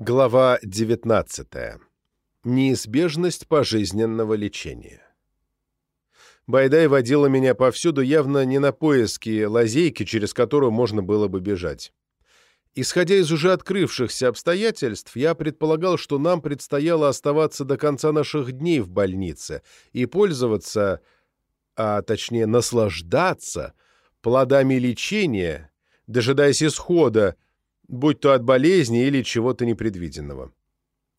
Глава 19. Неизбежность пожизненного лечения. Байдай водила меня повсюду явно не на поиски лазейки, через которую можно было бы бежать. Исходя из уже открывшихся обстоятельств, я предполагал, что нам предстояло оставаться до конца наших дней в больнице и пользоваться, а точнее наслаждаться, плодами лечения, дожидаясь исхода, будь то от болезни или чего-то непредвиденного.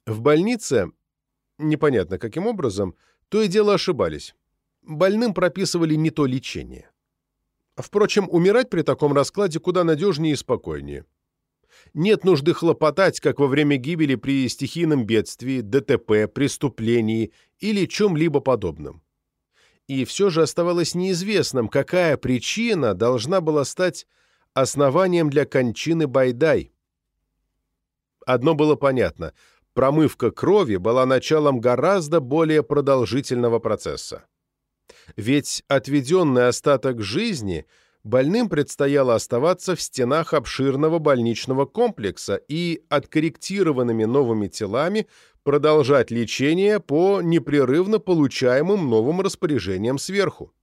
В больнице, непонятно каким образом, то и дело ошибались. Больным прописывали не то лечение. Впрочем, умирать при таком раскладе куда надежнее и спокойнее. Нет нужды хлопотать, как во время гибели при стихийном бедствии, ДТП, преступлении или чем-либо подобном. И все же оставалось неизвестным, какая причина должна была стать основанием для кончины Байдай. Одно было понятно – промывка крови была началом гораздо более продолжительного процесса. Ведь отведенный остаток жизни больным предстояло оставаться в стенах обширного больничного комплекса и откорректированными новыми телами продолжать лечение по непрерывно получаемым новым распоряжениям сверху.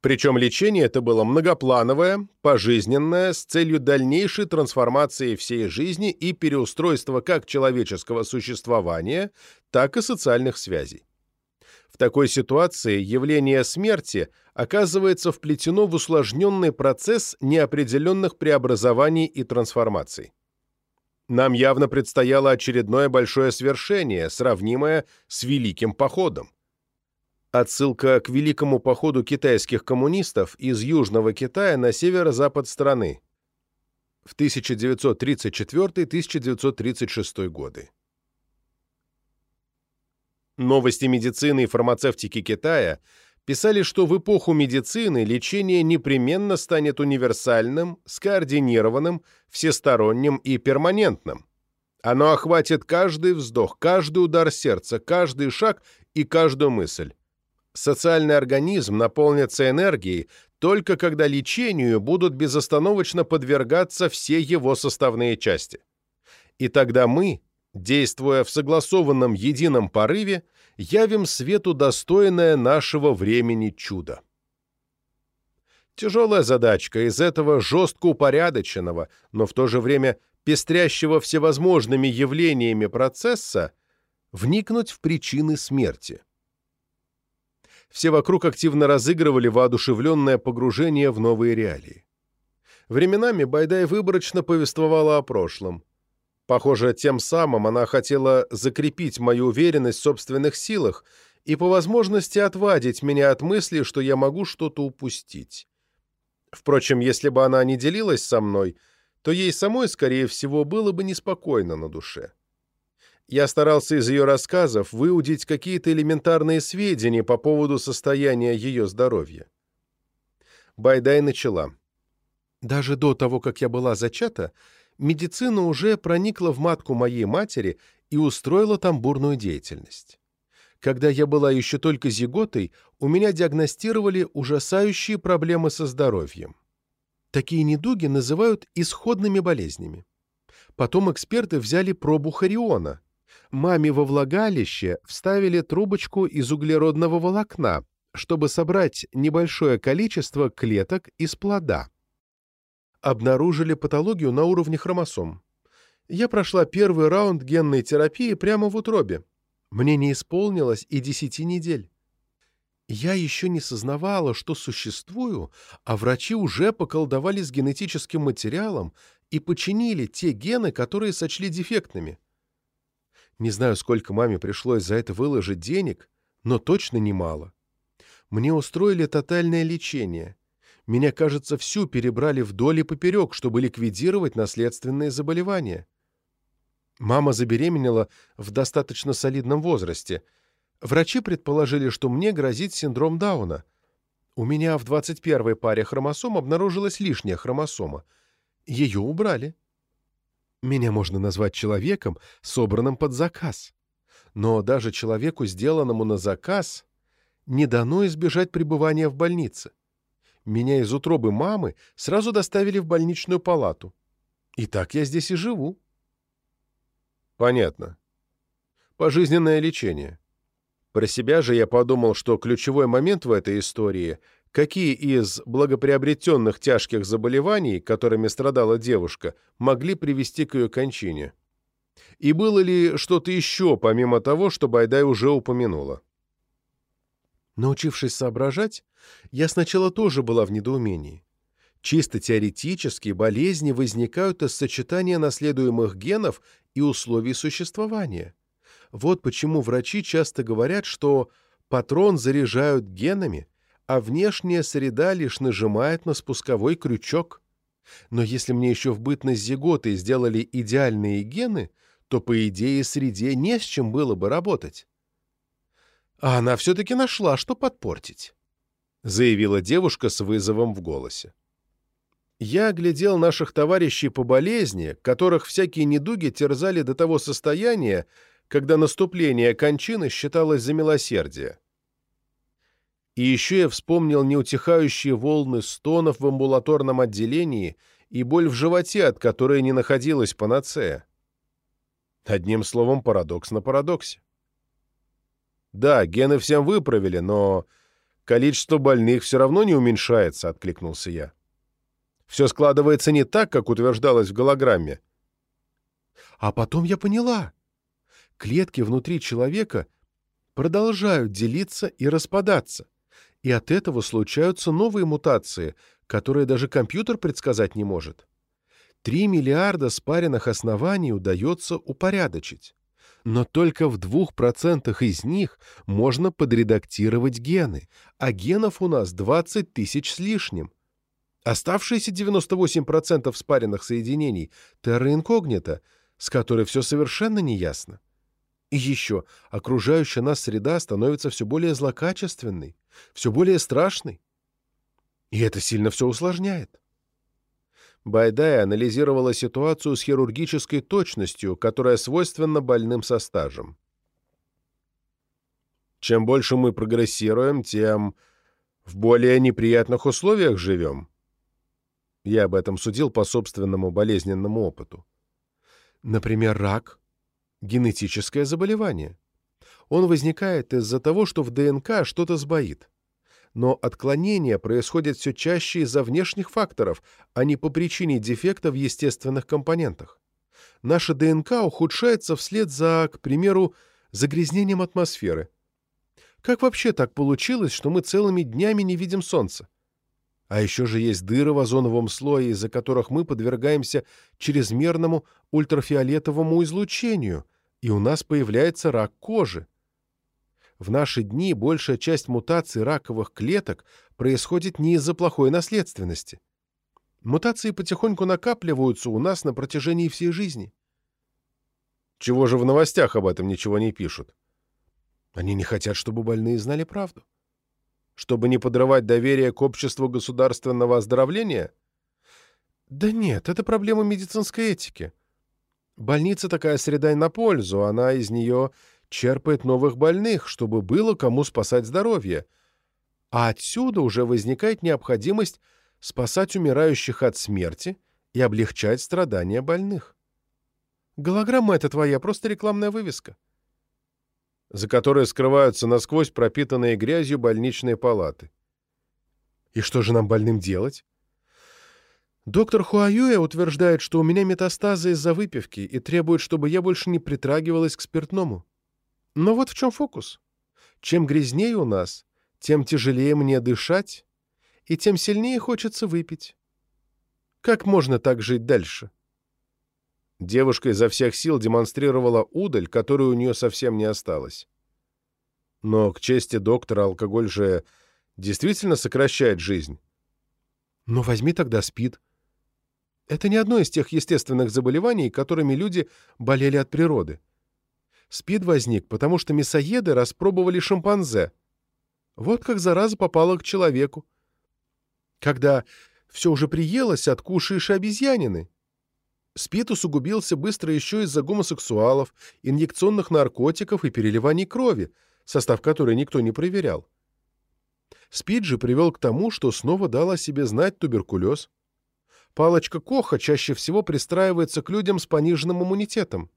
Причем лечение это было многоплановое, пожизненное, с целью дальнейшей трансформации всей жизни и переустройства как человеческого существования, так и социальных связей. В такой ситуации явление смерти оказывается вплетено в усложненный процесс неопределенных преобразований и трансформаций. Нам явно предстояло очередное большое свершение, сравнимое с Великим Походом. Отсылка к великому походу китайских коммунистов из Южного Китая на северо-запад страны в 1934-1936 годы. Новости медицины и фармацевтики Китая писали, что в эпоху медицины лечение непременно станет универсальным, скоординированным, всесторонним и перманентным. Оно охватит каждый вздох, каждый удар сердца, каждый шаг и каждую мысль социальный организм наполнится энергией только когда лечению будут безостановочно подвергаться все его составные части. И тогда мы, действуя в согласованном едином порыве, явим свету достойное нашего времени чудо. Тяжелая задачка из этого жестко упорядоченного, но в то же время пестрящего всевозможными явлениями процесса вникнуть в причины смерти все вокруг активно разыгрывали воодушевленное погружение в новые реалии. Временами Байдай выборочно повествовала о прошлом. Похоже, тем самым она хотела закрепить мою уверенность в собственных силах и по возможности отвадить меня от мысли, что я могу что-то упустить. Впрочем, если бы она не делилась со мной, то ей самой, скорее всего, было бы неспокойно на душе. Я старался из ее рассказов выудить какие-то элементарные сведения по поводу состояния ее здоровья. Байдай начала. «Даже до того, как я была зачата, медицина уже проникла в матку моей матери и устроила там бурную деятельность. Когда я была еще только зиготой, у меня диагностировали ужасающие проблемы со здоровьем. Такие недуги называют исходными болезнями. Потом эксперты взяли пробу хориона – маме во влагалище вставили трубочку из углеродного волокна, чтобы собрать небольшое количество клеток из плода. Обнаружили патологию на уровне хромосом. Я прошла первый раунд генной терапии прямо в утробе. Мне не исполнилось и десяти недель. Я еще не сознавала, что существую, а врачи уже поколдовали с генетическим материалом и починили те гены, которые сочли дефектными. Не знаю, сколько маме пришлось за это выложить денег, но точно немало. Мне устроили тотальное лечение. Меня, кажется, всю перебрали вдоль и поперек, чтобы ликвидировать наследственные заболевания. Мама забеременела в достаточно солидном возрасте. Врачи предположили, что мне грозит синдром Дауна. У меня в 21-й паре хромосом обнаружилась лишняя хромосома. Ее убрали. Меня можно назвать человеком, собранным под заказ. Но даже человеку, сделанному на заказ, не дано избежать пребывания в больнице. Меня из утробы мамы сразу доставили в больничную палату. И так я здесь и живу. Понятно. Пожизненное лечение. Про себя же я подумал, что ключевой момент в этой истории — какие из благоприобретенных тяжких заболеваний, которыми страдала девушка, могли привести к ее кончине. И было ли что-то еще, помимо того, что Байдай уже упомянула? Научившись соображать, я сначала тоже была в недоумении. Чисто теоретически болезни возникают из сочетания наследуемых генов и условий существования. Вот почему врачи часто говорят, что патрон заряжают генами, а внешняя среда лишь нажимает на спусковой крючок. Но если мне еще в бытность зиготы сделали идеальные гены, то, по идее, среде не с чем было бы работать. А она все-таки нашла, что подпортить, — заявила девушка с вызовом в голосе. Я глядел наших товарищей по болезни, которых всякие недуги терзали до того состояния, когда наступление кончины считалось за милосердие. И еще я вспомнил неутихающие волны стонов в амбулаторном отделении и боль в животе, от которой не находилась панацея. Одним словом, парадокс на парадоксе. «Да, гены всем выправили, но количество больных все равно не уменьшается», — откликнулся я. «Все складывается не так, как утверждалось в голограмме». А потом я поняла. Клетки внутри человека продолжают делиться и распадаться и от этого случаются новые мутации, которые даже компьютер предсказать не может. Три миллиарда спаренных оснований удается упорядочить. Но только в двух процентах из них можно подредактировать гены, а генов у нас 20 тысяч с лишним. Оставшиеся 98% спаренных соединений — терра инкогнита, с которой все совершенно неясно. И еще, окружающая нас среда становится все более злокачественной, все более страшной. И это сильно все усложняет. Байдай анализировала ситуацию с хирургической точностью, которая свойственна больным со стажем. Чем больше мы прогрессируем, тем в более неприятных условиях живем. Я об этом судил по собственному болезненному опыту. Например, рак генетическое заболевание. Он возникает из-за того, что в ДНК что-то сбоит. Но отклонения происходят все чаще из-за внешних факторов, а не по причине дефекта в естественных компонентах. Наша ДНК ухудшается вслед за, к примеру, загрязнением атмосферы. Как вообще так получилось, что мы целыми днями не видим Солнца? А еще же есть дыры в озоновом слое, из-за которых мы подвергаемся чрезмерному ультрафиолетовому излучению, и у нас появляется рак кожи. В наши дни большая часть мутаций раковых клеток происходит не из-за плохой наследственности. Мутации потихоньку накапливаются у нас на протяжении всей жизни. Чего же в новостях об этом ничего не пишут? Они не хотят, чтобы больные знали правду чтобы не подрывать доверие к обществу государственного оздоровления? Да нет, это проблема медицинской этики. Больница такая среда на пользу, она из нее черпает новых больных, чтобы было кому спасать здоровье. А отсюда уже возникает необходимость спасать умирающих от смерти и облегчать страдания больных. Голограмма эта твоя, просто рекламная вывеска за которой скрываются насквозь пропитанные грязью больничные палаты. И что же нам больным делать? Доктор Хуаюэ утверждает, что у меня метастазы из-за выпивки и требует, чтобы я больше не притрагивалась к спиртному. Но вот в чем фокус. Чем грязнее у нас, тем тяжелее мне дышать, и тем сильнее хочется выпить. Как можно так жить дальше? Девушка изо всех сил демонстрировала удаль, которой у нее совсем не осталось. Но, к чести доктора, алкоголь же действительно сокращает жизнь. Но возьми тогда СПИД. Это не одно из тех естественных заболеваний, которыми люди болели от природы. СПИД возник, потому что мясоеды распробовали шимпанзе. Вот как зараза попала к человеку. Когда все уже приелось, откушаешь обезьянины. СПИД усугубился быстро еще из-за гомосексуалов, инъекционных наркотиков и переливаний крови, состав которой никто не проверял. СПИД же привел к тому, что снова дал о себе знать туберкулез. Палочка Коха чаще всего пристраивается к людям с пониженным иммунитетом.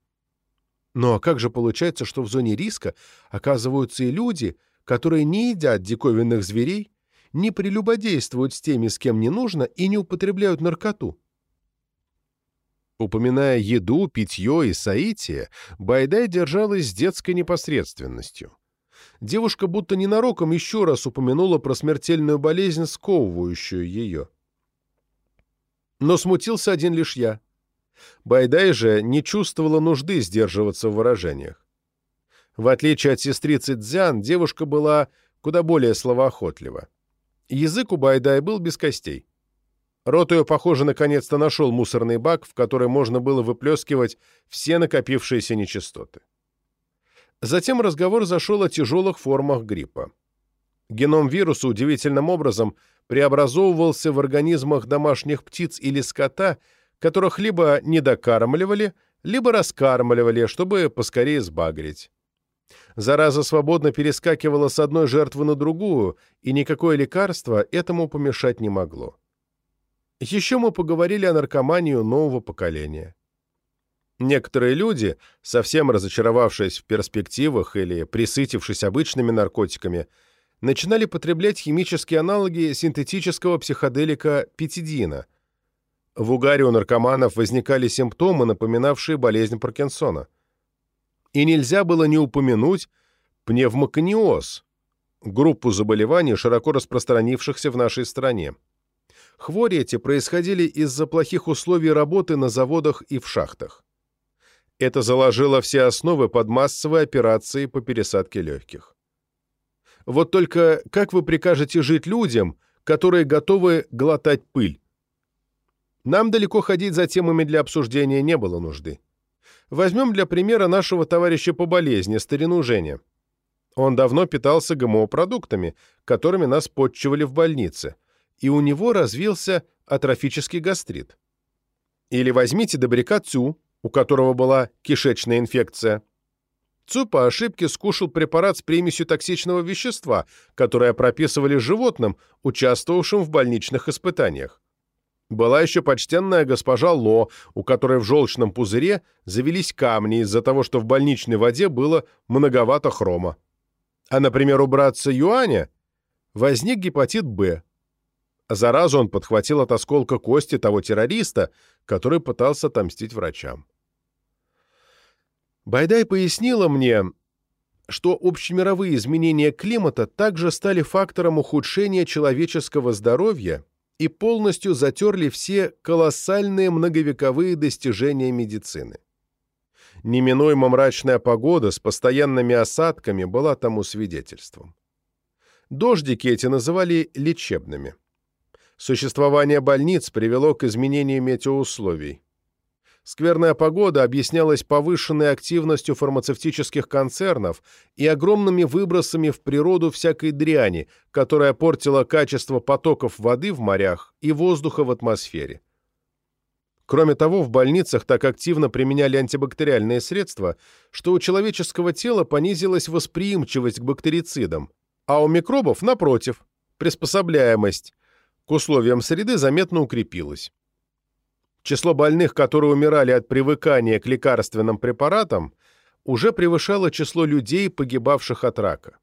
Но как же получается, что в зоне риска оказываются и люди, которые не едят диковинных зверей, не прелюбодействуют с теми, с кем не нужно, и не употребляют наркоту? Упоминая еду, питье и соитие, Байдай держалась с детской непосредственностью. Девушка будто ненароком еще раз упомянула про смертельную болезнь, сковывающую ее. Но смутился один лишь я. Байдай же не чувствовала нужды сдерживаться в выражениях. В отличие от сестрицы Цзян, девушка была куда более словоохотлива. Язык у Байдай был без костей. Рот ее, похоже, наконец-то нашел мусорный бак, в который можно было выплескивать все накопившиеся нечистоты. Затем разговор зашел о тяжелых формах гриппа. Геном вируса удивительным образом преобразовывался в организмах домашних птиц или скота, которых либо недокармливали, либо раскармливали, чтобы поскорее сбагрить. Зараза свободно перескакивала с одной жертвы на другую, и никакое лекарство этому помешать не могло. Еще мы поговорили о наркомании нового поколения. Некоторые люди, совсем разочаровавшись в перспективах или присытившись обычными наркотиками, начинали потреблять химические аналоги синтетического психоделика петидина. В угаре у наркоманов возникали симптомы, напоминавшие болезнь Паркинсона. И нельзя было не упомянуть пневмокониоз, группу заболеваний, широко распространившихся в нашей стране. Хвори эти происходили из-за плохих условий работы на заводах и в шахтах. Это заложило все основы под массовые операции по пересадке легких. Вот только как вы прикажете жить людям, которые готовы глотать пыль? Нам далеко ходить за темами для обсуждения не было нужды. Возьмем для примера нашего товарища по болезни, старину Женя. Он давно питался ГМО-продуктами, которыми нас подчивали в больнице – и у него развился атрофический гастрит. Или возьмите добряка Цю, у которого была кишечная инфекция. Цу по ошибке скушал препарат с примесью токсичного вещества, которое прописывали животным, участвовавшим в больничных испытаниях. Была еще почтенная госпожа Ло, у которой в желчном пузыре завелись камни из-за того, что в больничной воде было многовато хрома. А, например, у братца Юаня возник гепатит Б, Заразу он подхватил от осколка кости того террориста, который пытался отомстить врачам. Байдай пояснила мне, что общемировые изменения климата также стали фактором ухудшения человеческого здоровья и полностью затерли все колоссальные многовековые достижения медицины. Неминуемо мрачная погода с постоянными осадками была тому свидетельством. Дождики эти называли лечебными. Существование больниц привело к изменению метеоусловий. Скверная погода объяснялась повышенной активностью фармацевтических концернов и огромными выбросами в природу всякой дряни, которая портила качество потоков воды в морях и воздуха в атмосфере. Кроме того, в больницах так активно применяли антибактериальные средства, что у человеческого тела понизилась восприимчивость к бактерицидам, а у микробов, напротив, приспособляемость, к условиям среды заметно укрепилось. Число больных, которые умирали от привыкания к лекарственным препаратам, уже превышало число людей, погибавших от рака.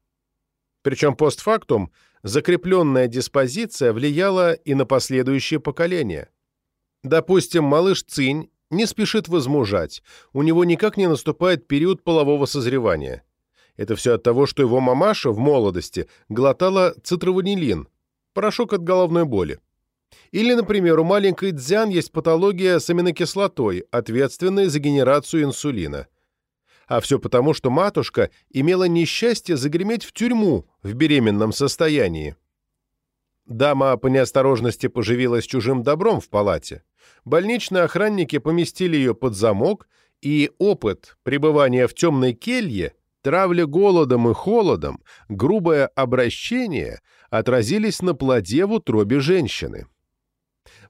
Причем постфактум закрепленная диспозиция влияла и на последующие поколения. Допустим, малыш Цинь не спешит возмужать, у него никак не наступает период полового созревания. Это все от того, что его мамаша в молодости глотала цитраванилин, порошок от головной боли. Или, например, у маленькой дзян есть патология с аминокислотой, ответственная за генерацию инсулина. А все потому, что матушка имела несчастье загреметь в тюрьму в беременном состоянии. Дама по неосторожности поживилась чужим добром в палате. Больничные охранники поместили ее под замок, и опыт пребывания в темной келье, травля голодом и холодом, грубое обращение — отразились на плоде в утробе женщины.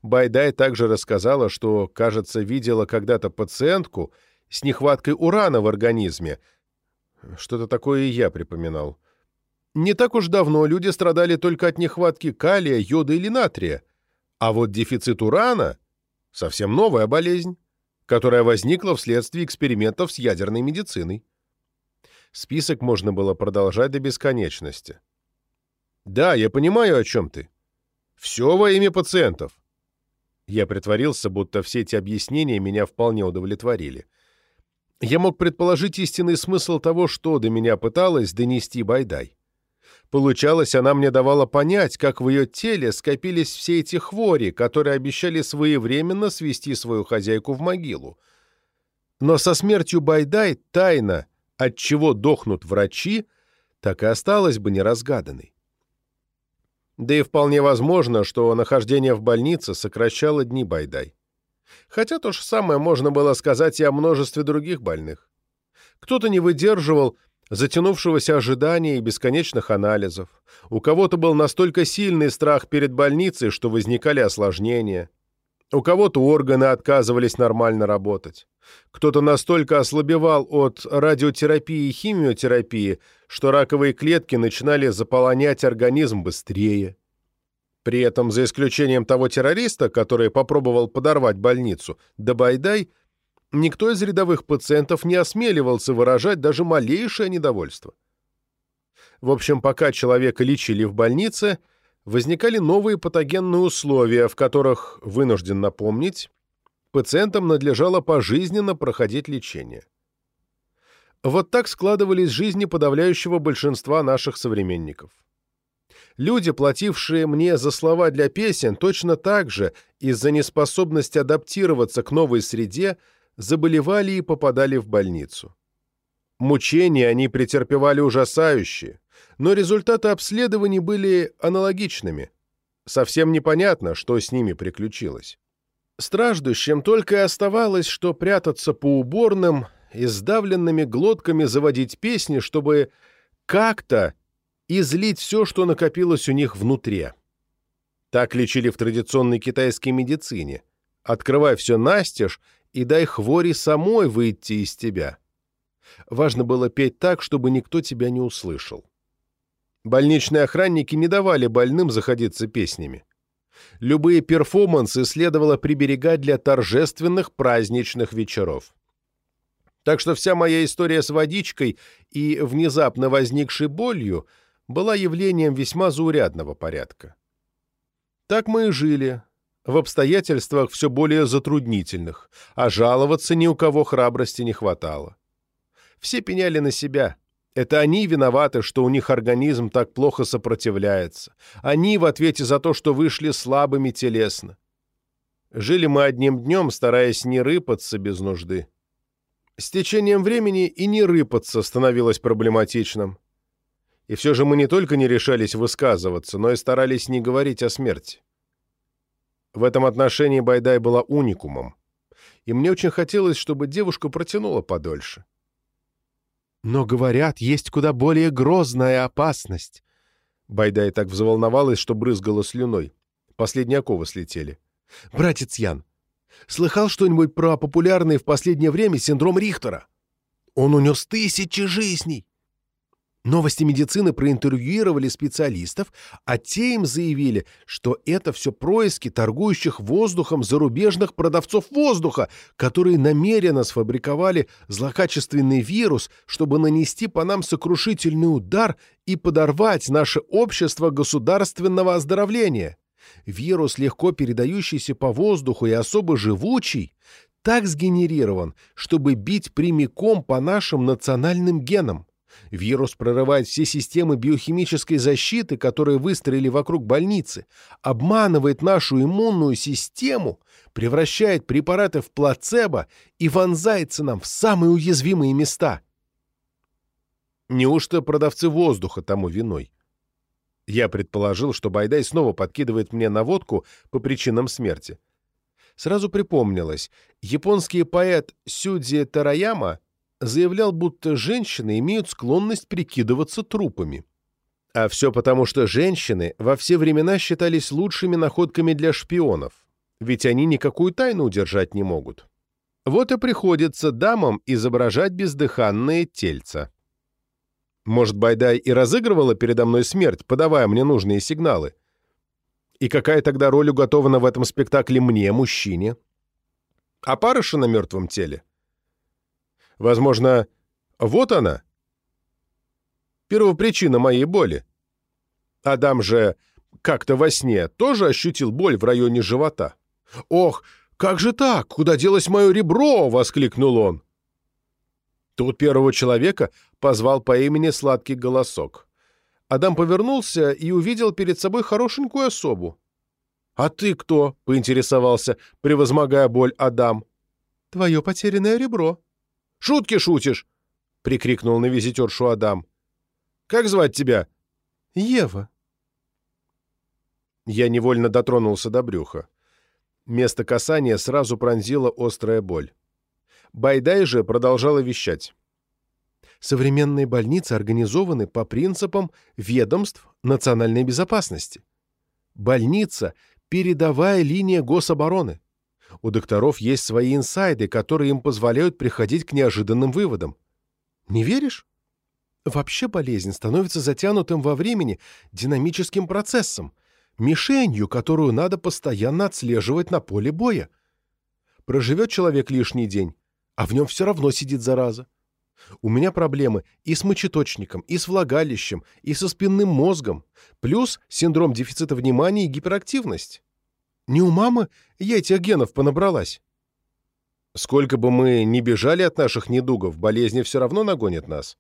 Байдай также рассказала, что, кажется, видела когда-то пациентку с нехваткой урана в организме. Что-то такое и я припоминал. Не так уж давно люди страдали только от нехватки калия, йода или натрия, а вот дефицит урана — совсем новая болезнь. которая возникла вследствие экспериментов с ядерной медициной. Список можно было продолжать до бесконечности. «Да, я понимаю, о чем ты. Все во имя пациентов». Я притворился, будто все эти объяснения меня вполне удовлетворили. Я мог предположить истинный смысл того, что до меня пыталась донести Байдай. Получалось, она мне давала понять, как в ее теле скопились все эти хвори, которые обещали своевременно свести свою хозяйку в могилу. Но со смертью Байдай тайна, от чего дохнут врачи, так и осталась бы неразгаданной. Да и вполне возможно, что нахождение в больнице сокращало дни Байдай. Хотя то же самое можно было сказать и о множестве других больных. Кто-то не выдерживал затянувшегося ожидания и бесконечных анализов. У кого-то был настолько сильный страх перед больницей, что возникали осложнения. У кого-то органы отказывались нормально работать. Кто-то настолько ослабевал от радиотерапии и химиотерапии, что раковые клетки начинали заполонять организм быстрее. При этом, за исключением того террориста, который попробовал подорвать больницу, Дабайдай никто из рядовых пациентов не осмеливался выражать даже малейшее недовольство. В общем, пока человека лечили в больнице, возникали новые патогенные условия, в которых, вынужден напомнить, пациентам надлежало пожизненно проходить лечение. Вот так складывались жизни подавляющего большинства наших современников. Люди, платившие мне за слова для песен, точно так же, из-за неспособности адаптироваться к новой среде, заболевали и попадали в больницу. Мучения они претерпевали ужасающие, но результаты обследований были аналогичными. Совсем непонятно, что с ними приключилось. Страждущим только и оставалось, что прятаться по уборным и сдавленными глотками заводить песни, чтобы как-то излить все, что накопилось у них внутри. Так лечили в традиционной китайской медицине. Открывай все настежь и дай хвори самой выйти из тебя. Важно было петь так, чтобы никто тебя не услышал. Больничные охранники не давали больным заходиться песнями. Любые перформансы следовало приберегать для торжественных праздничных вечеров. Так что вся моя история с водичкой и внезапно возникшей болью была явлением весьма заурядного порядка. Так мы и жили, в обстоятельствах все более затруднительных, а жаловаться ни у кого храбрости не хватало. Все пеняли на себя. Это они виноваты, что у них организм так плохо сопротивляется. Они в ответе за то, что вышли слабыми телесно. Жили мы одним днем, стараясь не рыпаться без нужды. С течением времени и не рыпаться становилось проблематичным. И все же мы не только не решались высказываться, но и старались не говорить о смерти. В этом отношении Байдай была уникумом, и мне очень хотелось, чтобы девушка протянула подольше. «Но, говорят, есть куда более грозная опасность». Байдай так взволновалась, что брызгала слюной. Последние оковы слетели. «Братец Ян, слыхал что-нибудь про популярный в последнее время синдром Рихтера? Он унес тысячи жизней. Новости медицины проинтервьюировали специалистов, а те им заявили, что это все происки торгующих воздухом зарубежных продавцов воздуха, которые намеренно сфабриковали злокачественный вирус, чтобы нанести по нам сокрушительный удар и подорвать наше общество государственного оздоровления. Вирус, легко передающийся по воздуху и особо живучий, так сгенерирован, чтобы бить прямиком по нашим национальным генам. Вирус прорывает все системы биохимической защиты, которые выстроили вокруг больницы, обманывает нашу иммунную систему, превращает препараты в плацебо и вонзается нам в самые уязвимые места. Неужто продавцы воздуха тому виной? Я предположил, что Байдай снова подкидывает мне наводку по причинам смерти. Сразу припомнилось, японский поэт Сюдзи Тараяма заявлял, будто женщины имеют склонность прикидываться трупами. А все потому, что женщины во все времена считались лучшими находками для шпионов, ведь они никакую тайну удержать не могут. Вот и приходится дамам изображать бездыханные тельца. Может, Байдай и разыгрывала передо мной смерть, подавая мне нужные сигналы? И какая тогда роль уготована в этом спектакле мне, мужчине? Опарыша на мертвом теле? Возможно, вот она? Первопричина моей боли. Адам же как-то во сне тоже ощутил боль в районе живота. «Ох, как же так? Куда делось мое ребро?» — воскликнул он. Тут первого человека позвал по имени сладкий голосок. Адам повернулся и увидел перед собой хорошенькую особу. «А ты кто?» — поинтересовался, превозмогая боль Адам. «Твое потерянное ребро». «Шутки шутишь!» — прикрикнул на визитершу Адам. «Как звать тебя?» «Ева». Я невольно дотронулся до брюха. Место касания сразу пронзила острая боль. Байдай же продолжала вещать. Современные больницы организованы по принципам ведомств национальной безопасности. Больница – передовая линия гособороны. У докторов есть свои инсайды, которые им позволяют приходить к неожиданным выводам. Не веришь? Вообще болезнь становится затянутым во времени динамическим процессом, мишенью, которую надо постоянно отслеживать на поле боя. Проживет человек лишний день, а в нем все равно сидит зараза. У меня проблемы и с мочеточником, и с влагалищем, и со спинным мозгом, плюс синдром дефицита внимания и гиперактивность. Не у мамы я этих генов понабралась. Сколько бы мы ни бежали от наших недугов, болезни все равно нагонят нас.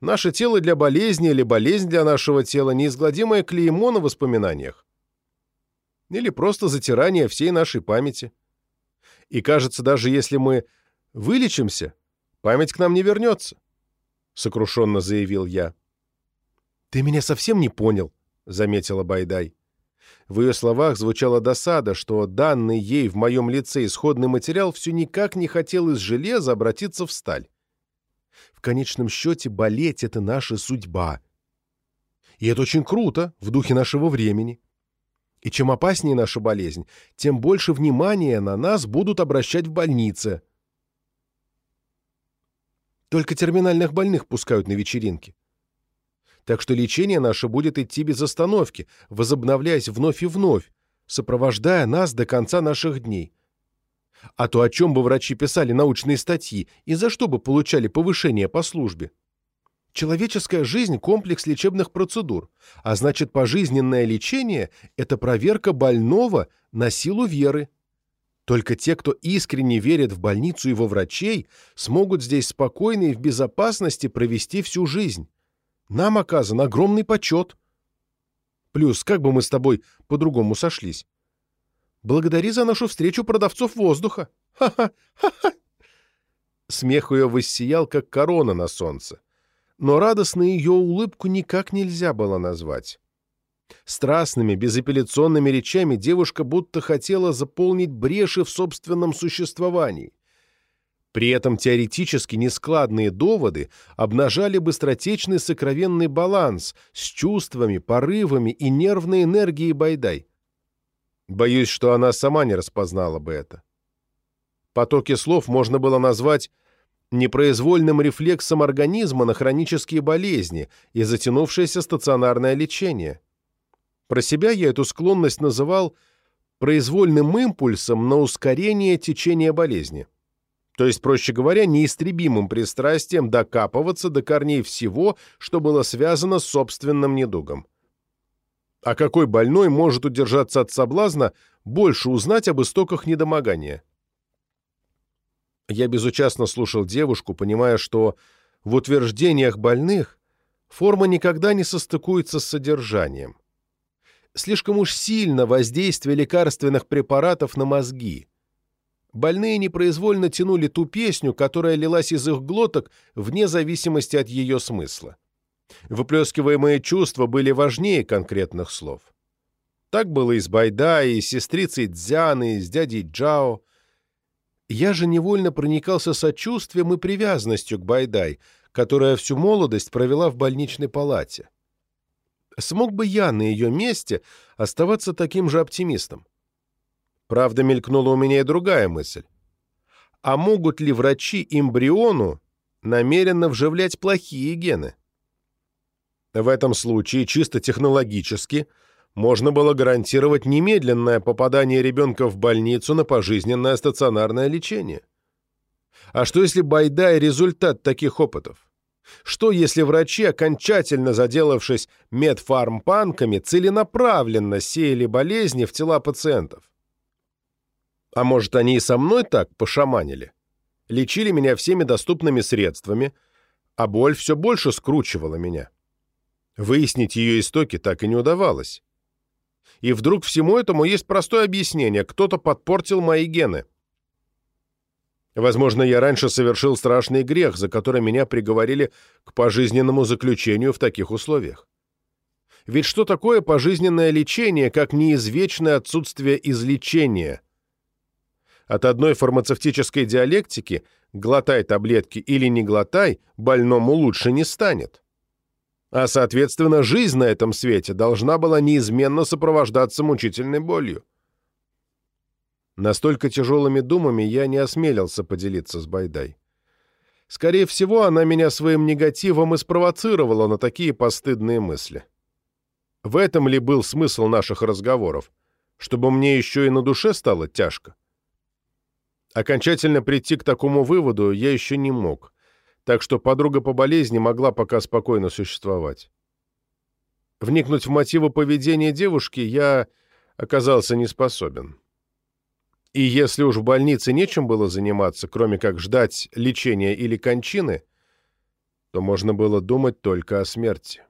Наше тело для болезни или болезнь для нашего тела – неизгладимое клеймо на воспоминаниях. Или просто затирание всей нашей памяти. И кажется, даже если мы вылечимся, память к нам не вернется, — сокрушенно заявил я. «Ты меня совсем не понял», — заметила Байдай. В ее словах звучала досада, что данный ей в моем лице исходный материал все никак не хотел из железа обратиться в сталь. В конечном счете болеть — это наша судьба. И это очень круто, в духе нашего времени. И чем опаснее наша болезнь, тем больше внимания на нас будут обращать в больнице. Только терминальных больных пускают на вечеринки. Так что лечение наше будет идти без остановки, возобновляясь вновь и вновь, сопровождая нас до конца наших дней. А то о чем бы врачи писали научные статьи и за что бы получали повышение по службе? Человеческая жизнь – комплекс лечебных процедур, а значит, пожизненное лечение – это проверка больного на силу веры. Только те, кто искренне верит в больницу и во врачей, смогут здесь спокойно и в безопасности провести всю жизнь. Нам оказан огромный почет. Плюс, как бы мы с тобой по-другому сошлись? Благодари за нашу встречу продавцов воздуха. Ха-ха! Ха-ха!» Смех ее воссиял, как корона на солнце. Но радостно ее улыбку никак нельзя было назвать. Страстными, безапелляционными речами девушка будто хотела заполнить бреши в собственном существовании. При этом теоретически нескладные доводы обнажали быстротечный сокровенный баланс с чувствами, порывами и нервной энергией Байдай. Боюсь, что она сама не распознала бы это. Потоки слов можно было назвать непроизвольным рефлексом организма на хронические болезни и затянувшееся стационарное лечение. Про себя я эту склонность называл произвольным импульсом на ускорение течения болезни. То есть, проще говоря, неистребимым пристрастием докапываться до корней всего, что было связано с собственным недугом. А какой больной может удержаться от соблазна больше узнать об истоках недомогания? Я безучастно слушал девушку, понимая, что в утверждениях больных форма никогда не состыкуется с содержанием. Слишком уж сильно воздействие лекарственных препаратов на мозги. Больные непроизвольно тянули ту песню, которая лилась из их глоток вне зависимости от ее смысла. Выплескиваемые чувства были важнее конкретных слов. Так было и с Байдай, и с сестрицей Дзяны, и с дядей Джао. Я же невольно проникался сочувствием и привязанностью к Байдай, которая всю молодость провела в больничной палате. Смог бы я на ее месте оставаться таким же оптимистом? Правда, мелькнула у меня и другая мысль. А могут ли врачи эмбриону намеренно вживлять плохие гены? В этом случае, чисто технологически, можно было гарантировать немедленное попадание ребенка в больницу на пожизненное стационарное лечение. А что если Байдай – результат таких опытов? Что если врачи, окончательно заделавшись медфармпанками, целенаправленно сеяли болезни в тела пациентов? А может, они и со мной так пошаманили? Лечили меня всеми доступными средствами, а боль все больше скручивала меня. Выяснить ее истоки так и не удавалось. И вдруг всему этому есть простое объяснение. Кто-то подпортил мои гены. Возможно, я раньше совершил страшный грех, за который меня приговорили к пожизненному заключению в таких условиях. Ведь что такое пожизненное лечение, как неизвечное отсутствие излечения? От одной фармацевтической диалектики «глотай таблетки или не глотай» больному лучше не станет а, соответственно, жизнь на этом свете должна была неизменно сопровождаться мучительной болью. Настолько тяжелыми думами я не осмелился поделиться с Байдай. Скорее всего, она меня своим негативом и спровоцировала на такие постыдные мысли. В этом ли был смысл наших разговоров? Чтобы мне еще и на душе стало тяжко? Окончательно прийти к такому выводу я еще не мог так что подруга по болезни могла пока спокойно существовать. Вникнуть в мотивы поведения девушки я оказался не способен. И если уж в больнице нечем было заниматься, кроме как ждать лечения или кончины, то можно было думать только о смерти.